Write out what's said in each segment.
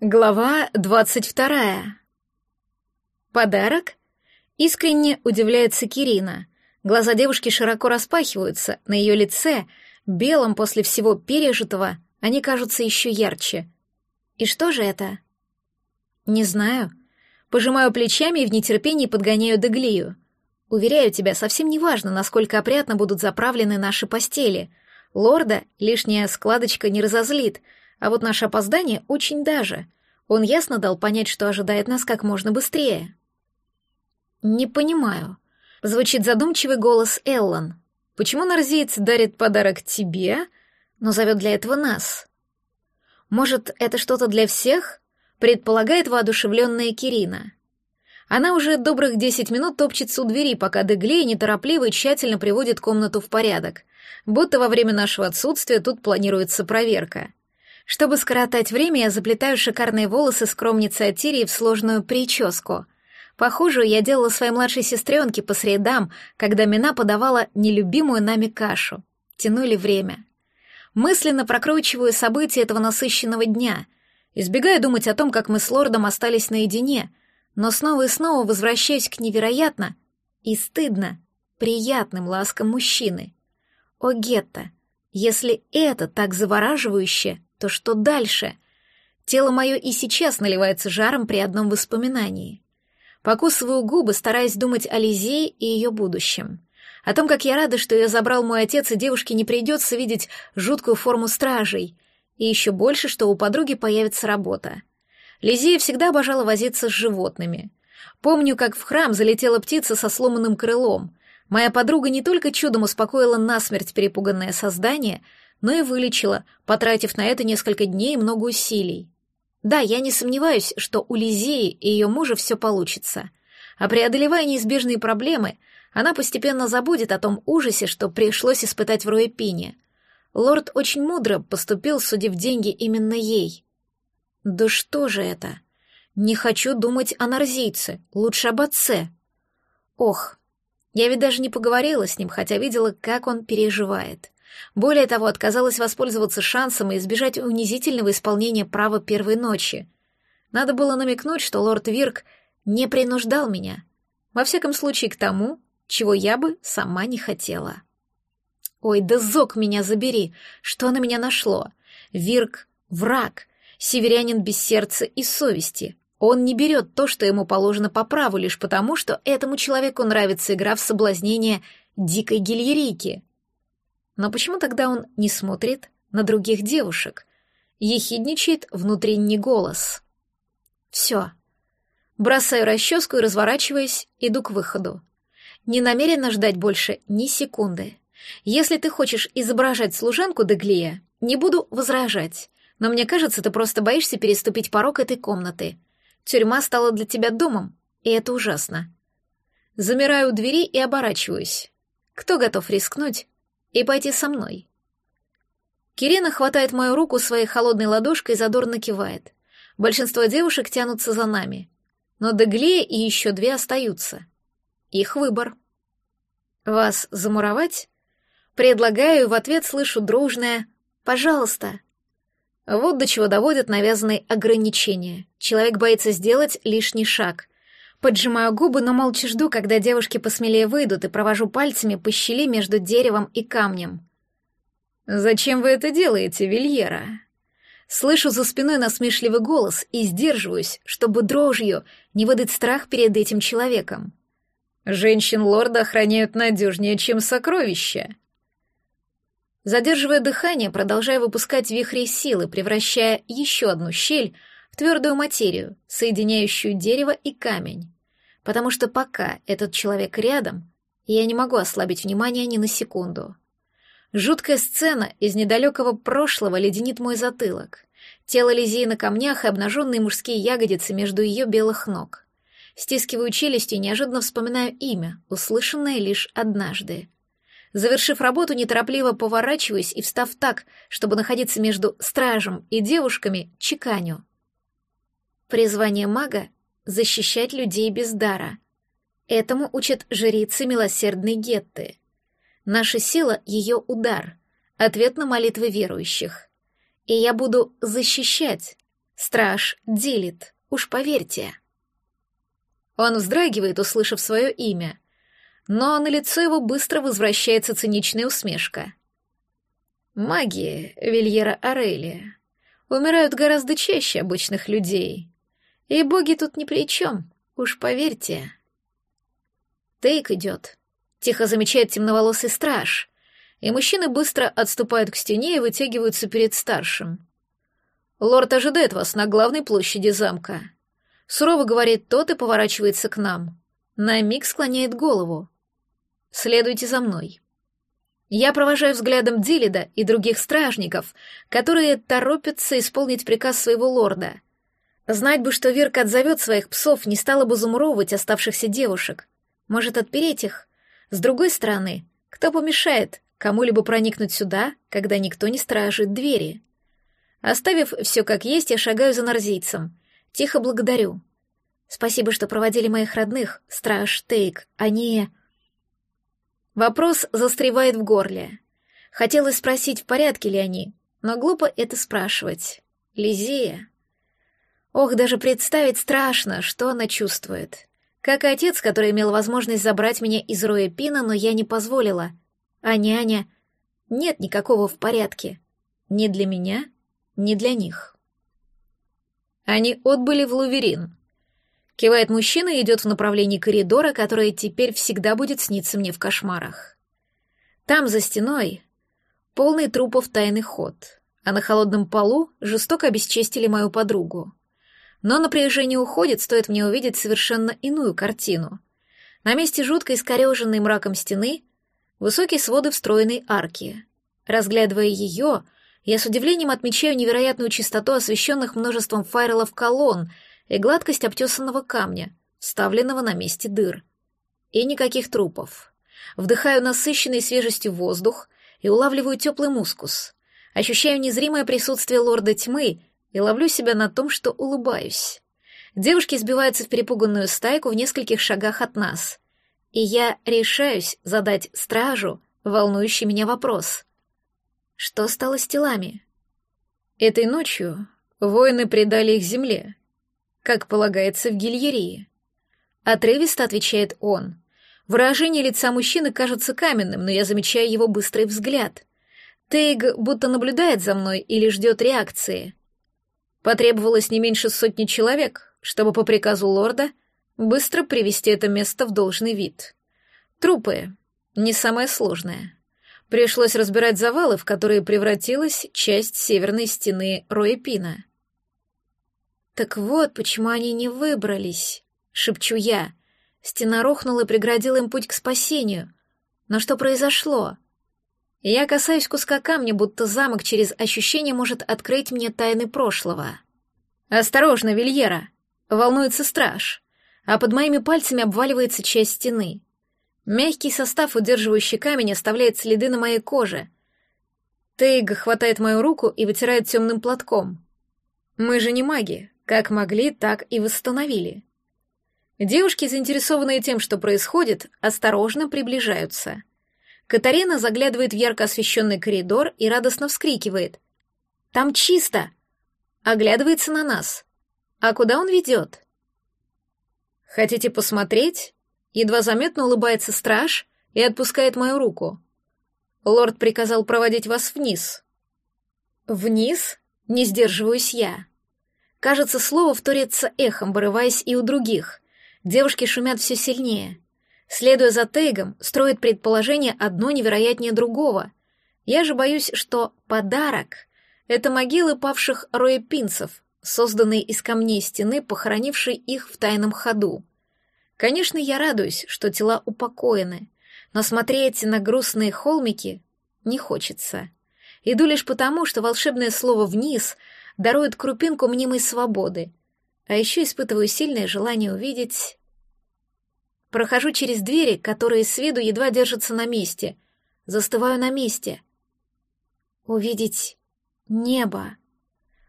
Глава двадцать вторая. Подарок? Искренне удивляется Кирина. Глаза девушки широко распахиваются, на ее лице, белом после всего пережитого, они кажутся еще ярче. И что же это? Не знаю. Пожимаю плечами и в нетерпении подгоняю Деглию. Уверяю тебя, совсем не важно, насколько опрятно будут заправлены наши постели. Лорда лишняя складочка не разозлит — а вот наше опоздание очень даже. Он ясно дал понять, что ожидает нас как можно быстрее. «Не понимаю». Звучит задумчивый голос Эллан. «Почему нарзиец дарит подарок тебе, но зовет для этого нас?» «Может, это что-то для всех?» предполагает воодушевленная Кирина. Она уже добрых десять минут топчется у двери, пока Деглей неторопливо и тщательно приводит комнату в порядок, будто во время нашего отсутствия тут планируется проверка. Чтобы скоротать время, я заплетаю шикарные волосы скромницы Атирии в сложную прическу. Похожую я делала своей младшей сестренке по средам, когда Мина подавала нелюбимую нами кашу. Тянули время. Мысленно прокручиваю события этого насыщенного дня, избегаю думать о том, как мы с лордом остались наедине, но снова и снова возвращаюсь к невероятно и стыдно приятным ласкам мужчины. О, Гетта, если это так завораживающе, то что дальше? Тело мое и сейчас наливается жаром при одном воспоминании. Покусываю губы, стараясь думать о Лизее и ее будущем. О том, как я рада, что ее забрал мой отец, и девушке не придется видеть жуткую форму стражей. И еще больше, что у подруги появится работа. Лизея всегда обожала возиться с животными. Помню, как в храм залетела птица со сломанным крылом. Моя подруга не только чудом успокоила насмерть перепуганное создание, но и вылечила, потратив на это несколько дней и много усилий. Да, я не сомневаюсь, что у Лизеи и ее мужа все получится. А преодолевая неизбежные проблемы, она постепенно забудет о том ужасе, что пришлось испытать в Руэпине. Лорд очень мудро поступил, судив деньги именно ей. Да что же это? Не хочу думать о нарзийце, лучше об отце. Ох, я ведь даже не поговорила с ним, хотя видела, как он переживает. Более того, отказалась воспользоваться шансом и избежать унизительного исполнения права первой ночи. Надо было намекнуть, что лорд Вирк не принуждал меня. Во всяком случае, к тому, чего я бы сама не хотела. Ой, да зок меня забери, что на меня нашло? Вирк — враг, северянин без сердца и совести. Он не берет то, что ему положено по праву, лишь потому, что этому человеку нравится игра в соблазнение дикой гильерийки. Но почему тогда он не смотрит на других девушек? Ехидничает внутренний голос. Все. Бросаю расческу и, разворачиваясь, иду к выходу. Не намерена ждать больше ни секунды. Если ты хочешь изображать служанку Деглия, не буду возражать. Но мне кажется, ты просто боишься переступить порог этой комнаты. Тюрьма стала для тебя домом, и это ужасно. Замираю у двери и оборачиваюсь. Кто готов рискнуть и пойти со мной. Кирина хватает мою руку своей холодной ладошкой и задорно кивает. Большинство девушек тянутся за нами, но Деглея и еще две остаются. Их выбор. Вас замуровать? Предлагаю, в ответ слышу дружное «пожалуйста». Вот до чего доводят навязанные ограничения. Человек боится сделать лишний шаг. Поджимаю губы, но молча жду, когда девушки посмелее выйдут, и провожу пальцами по щели между деревом и камнем. «Зачем вы это делаете, Вильера?» Слышу за спиной насмешливый голос и сдерживаюсь, чтобы дрожью не выдать страх перед этим человеком. «Женщин лорда охраняют надежнее, чем сокровища». Задерживая дыхание, продолжая выпускать вихри силы, превращая еще одну щель твердую материю, соединяющую дерево и камень. Потому что пока этот человек рядом, я не могу ослабить внимание ни на секунду. Жуткая сцена из недалекого прошлого леденит мой затылок. Тело Лизии на камнях и обнаженные мужские ягодицы между ее белых ног. Стискиваю челюсти и неожиданно вспоминаю имя, услышанное лишь однажды. Завершив работу, неторопливо поворачиваюсь и, встав так, чтобы находиться между стражем и девушками, чеканю. Призвание мага — защищать людей без дара. Этому учат жрицы милосердной Гетты. Наша сила — ее удар, ответ на молитвы верующих. И я буду защищать Страж делит, уж поверьте. Он вздрагивает, услышав свое имя, но на лицо его быстро возвращается циничная усмешка. Маги Вильера Орелия умирают гораздо чаще обычных людей, и боги тут ни при чем, уж поверьте. Тейк идет. Тихо замечает темноволосый страж, и мужчины быстро отступают к стене и вытягиваются перед старшим. «Лорд ожидает вас на главной площади замка», Сурово говорит тот и поворачивается к нам. На миг склоняет голову. «Следуйте за мной». Я провожаю взглядом Дилида и других стражников, которые торопятся исполнить приказ своего лорда. Знать бы, что Вирка отзовет своих псов, не стала бы замуровывать оставшихся девушек. Может, отпереть их? С другой стороны, кто помешает кому-либо проникнуть сюда, когда никто не стражит двери? Оставив все как есть, я шагаю за нарзийцем. Тихо благодарю. Спасибо, что проводили моих родных, страж Тейк. Они... Вопрос застревает в горле. Хотелось спросить, в порядке ли они, но глупо это спрашивать. Лизия. Ох, даже представить страшно, что она чувствует. Как и отец, который имел возможность забрать меня из роя Пина, но я не позволила. А няня... Нет никакого в порядке. Ни для меня, ни для них. Они отбыли в Луверин. Кивает мужчина и идет в направлении коридора, который теперь всегда будет сниться мне в кошмарах. Там, за стеной, полный трупов тайный ход, а на холодном полу жестоко обесчестили мою подругу. Но напряжение уходит, стоит мне увидеть совершенно иную картину. На месте жутко искореженной мраком стены высокие своды встроенной арки. Разглядывая ее, я с удивлением отмечаю невероятную чистоту освещенных множеством файрелов колонн, и гладкость обтесанного камня, вставленного на месте дыр. И никаких трупов. Вдыхаю насыщенный свежестью воздух и улавливаю теплый мускус. Ощущаю незримое присутствие лорда тьмы и ловлю себя на том, что улыбаюсь. Девушки сбиваются в перепуганную стайку в нескольких шагах от нас. И я решаюсь задать стражу волнующий меня вопрос. Что стало с телами? Этой ночью воины предали их земле, как полагается в гильерии. Отрывисто отвечает он. Выражение лица мужчины кажется каменным, но я замечаю его быстрый взгляд. Тейг будто наблюдает за мной или ждет реакции. Потребовалось не меньше сотни человек, чтобы по приказу лорда быстро привести это место в должный вид. Трупы — не самое сложное. Пришлось разбирать завалы, в которые превратилась часть северной стены Роепина. «Так вот, почему они не выбрались», — шепчу я. Стена рухнула и преградила им путь к спасению. Но что произошло? Я касаюсь куска камня, будто замок через ощущение может открыть мне тайны прошлого. «Осторожно, Вильера!» — волнуется страж, а под моими пальцами обваливается часть стены. Мягкий состав, удерживающий камень, оставляет следы на моей коже. Тейг хватает мою руку и вытирает темным платком. «Мы же не маги, как могли, так и восстановили. Девушки, заинтересованные тем, что происходит, осторожно приближаются. Катарина заглядывает в ярко освещенный коридор и радостно вскрикивает. «Там чисто!» Оглядывается на нас. «А куда он ведет?» «Хотите посмотреть?» Едва заметно улыбается страж и отпускает мою руку. Лорд приказал проводить вас вниз. «Вниз?» — не сдерживаюсь я. Кажется, слово вторится эхом, вырываясь и у других. Девушки шумят все сильнее. Следуя за Тейгом, строят предположение одно невероятнее другого. Я же боюсь, что подарок — это могилы павших роепинцев, созданные из камней стены, похоронившей их в тайном ходу. Конечно, я радуюсь, что тела упокоены, но смотреть на грустные холмики не хочется. Иду лишь потому, что волшебное слово «вниз» — дарует крупинку мнимой свободы, а еще испытываю сильное желание увидеть... Прохожу через двери, которые с виду едва держатся на месте. Застываю на месте. Увидеть небо.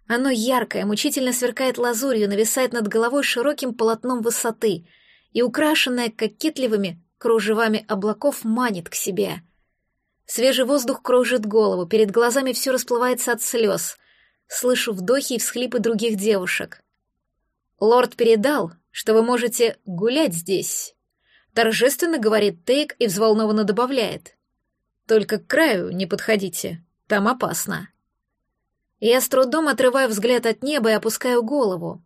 Оно яркое, мучительно сверкает лазурью, нависает над головой широким полотном высоты и, украшенное кокетливыми кружевами облаков, манит к себе. Свежий воздух кружит голову, перед глазами все расплывается от слез — слышу вдохи и всхлипы других девушек. «Лорд передал, что вы можете гулять здесь», — торжественно говорит Тейк и взволнованно добавляет. «Только к краю не подходите, там опасно». Я с трудом отрываю взгляд от неба и опускаю голову.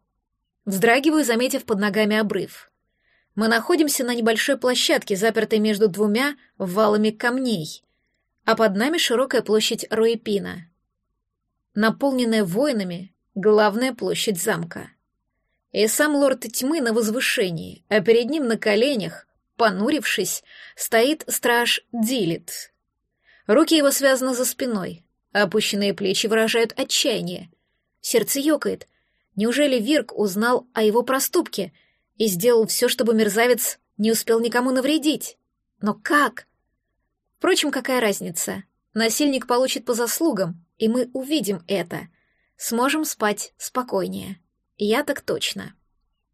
Вздрагиваю, заметив под ногами обрыв. Мы находимся на небольшой площадке, запертой между двумя валами камней, а под нами широкая площадь Руэпина. Наполненная воинами, главная площадь замка. И сам лорд тьмы на возвышении, а перед ним на коленях, понурившись, стоит страж Дилит. Руки его связаны за спиной, а опущенные плечи выражают отчаяние. Сердце ёкает. Неужели Вирк узнал о его проступке и сделал все, чтобы мерзавец не успел никому навредить? Но как? Впрочем, какая разница? Насильник получит по заслугам, и мы увидим это. Сможем спать спокойнее. Я так точно.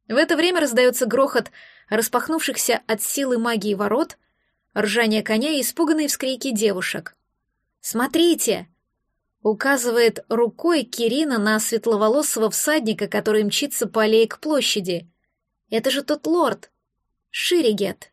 В это время раздается грохот распахнувшихся от силы магии ворот, ржание коня и испуганные вскрики девушек. «Смотрите!» — указывает рукой Кирина на светловолосого всадника, который мчится по аллее к площади. «Это же тот лорд! Ширигет!»